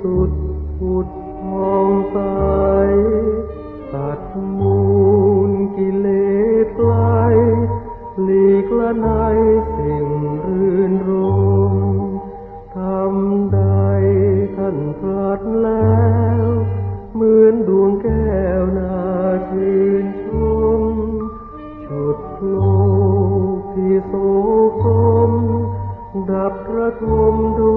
สุทธุดพองใสตัดมูลกิเลสไกลหลีกละในสิ่งรื่นรมทำใดท่านพลาดแล้วเหมือนดวงแก้วนาชื่นชมชุดโลกที่โสกมดับระทมดู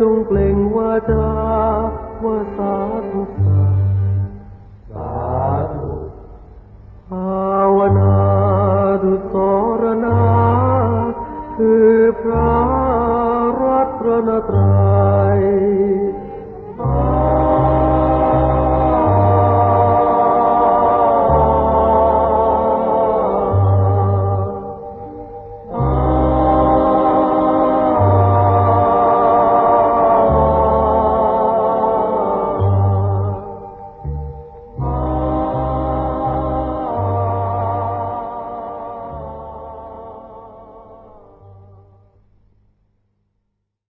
จงเปล่งวาจาว่าสาธุสัตว์สาธุภาวนาดุสรณาคือพระรัตนตรั